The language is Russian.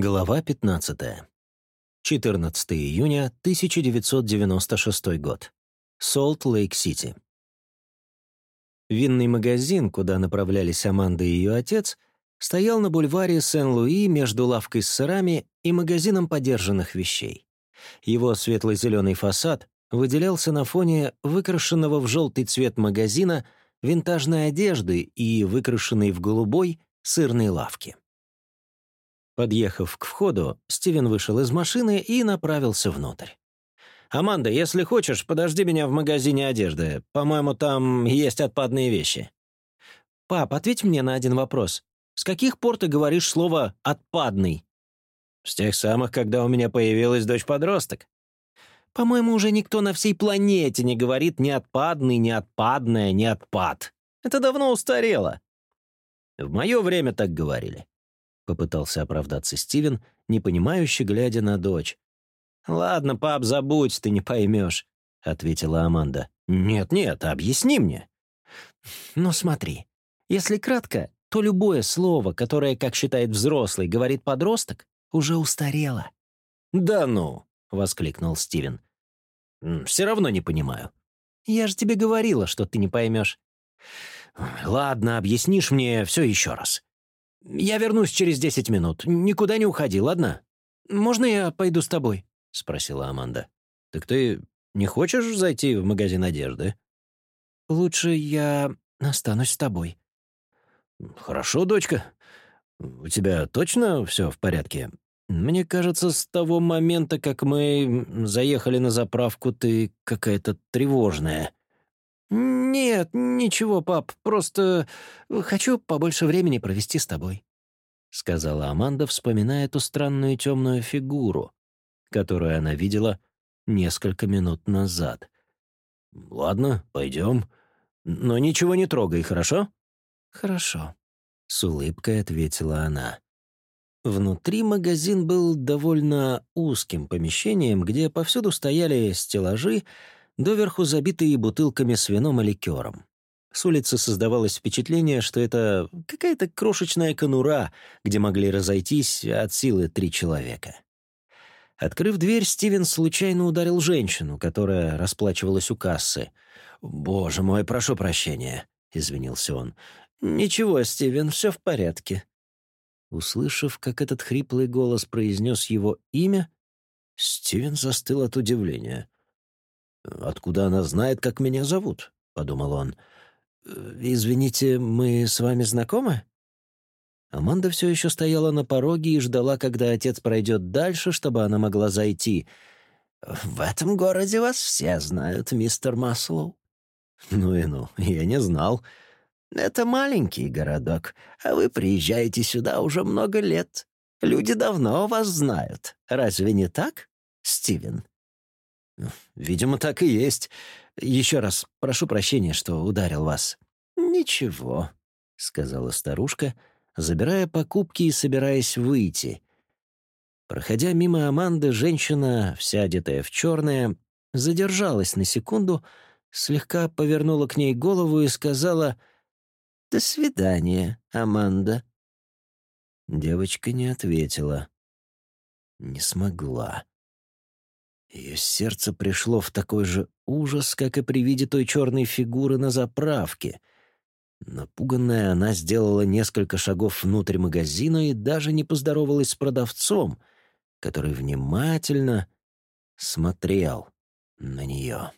Глава 15. 14 июня 1996 год. Солт-Лейк-Сити. Винный магазин, куда направлялись Аманда и ее отец, стоял на бульваре Сен-Луи между лавкой с сырами и магазином подержанных вещей. Его светло-зеленый фасад выделялся на фоне выкрашенного в желтый цвет магазина винтажной одежды и выкрашенной в голубой сырной лавки. Подъехав к входу, Стивен вышел из машины и направился внутрь. «Аманда, если хочешь, подожди меня в магазине одежды. По-моему, там есть отпадные вещи». «Пап, ответь мне на один вопрос. С каких пор ты говоришь слово «отпадный»?» «С тех самых, когда у меня появилась дочь-подросток». «По-моему, уже никто на всей планете не говорит ни отпадный, ни отпадное, ни отпад. Это давно устарело». «В мое время так говорили. Попытался оправдаться Стивен, непонимающе глядя на дочь. «Ладно, пап, забудь, ты не поймешь», — ответила Аманда. «Нет-нет, объясни мне». «Ну смотри, если кратко, то любое слово, которое, как считает взрослый, говорит подросток, уже устарело». «Да ну!» — воскликнул Стивен. «Все равно не понимаю». «Я же тебе говорила, что ты не поймешь». «Ладно, объяснишь мне все еще раз», «Я вернусь через десять минут. Никуда не уходи, ладно? Можно я пойду с тобой?» — спросила Аманда. «Так ты не хочешь зайти в магазин одежды?» «Лучше я останусь с тобой». «Хорошо, дочка. У тебя точно все в порядке? Мне кажется, с того момента, как мы заехали на заправку, ты какая-то тревожная». «Нет, ничего, пап, просто хочу побольше времени провести с тобой», — сказала Аманда, вспоминая эту странную темную фигуру, которую она видела несколько минут назад. «Ладно, пойдем. Но ничего не трогай, хорошо?» «Хорошо», — с улыбкой ответила она. Внутри магазин был довольно узким помещением, где повсюду стояли стеллажи, доверху забитые бутылками с вином и ликером. С улицы создавалось впечатление, что это какая-то крошечная конура, где могли разойтись от силы три человека. Открыв дверь, Стивен случайно ударил женщину, которая расплачивалась у кассы. «Боже мой, прошу прощения», — извинился он. «Ничего, Стивен, все в порядке». Услышав, как этот хриплый голос произнес его имя, Стивен застыл от удивления. «Откуда она знает, как меня зовут?» — подумал он. «Э, «Извините, мы с вами знакомы?» Аманда все еще стояла на пороге и ждала, когда отец пройдет дальше, чтобы она могла зайти. «В этом городе вас все знают, мистер Маслоу». «Ну и ну, я не знал». «Это маленький городок, а вы приезжаете сюда уже много лет. Люди давно вас знают. Разве не так, Стивен?» «Видимо, так и есть. Еще раз прошу прощения, что ударил вас». «Ничего», — сказала старушка, забирая покупки и собираясь выйти. Проходя мимо Аманды, женщина, вся одетая в черное, задержалась на секунду, слегка повернула к ней голову и сказала «До свидания, Аманда». Девочка не ответила. Не смогла. Ее сердце пришло в такой же ужас, как и при виде той черной фигуры на заправке. Напуганная, она сделала несколько шагов внутрь магазина и даже не поздоровалась с продавцом, который внимательно смотрел на нее.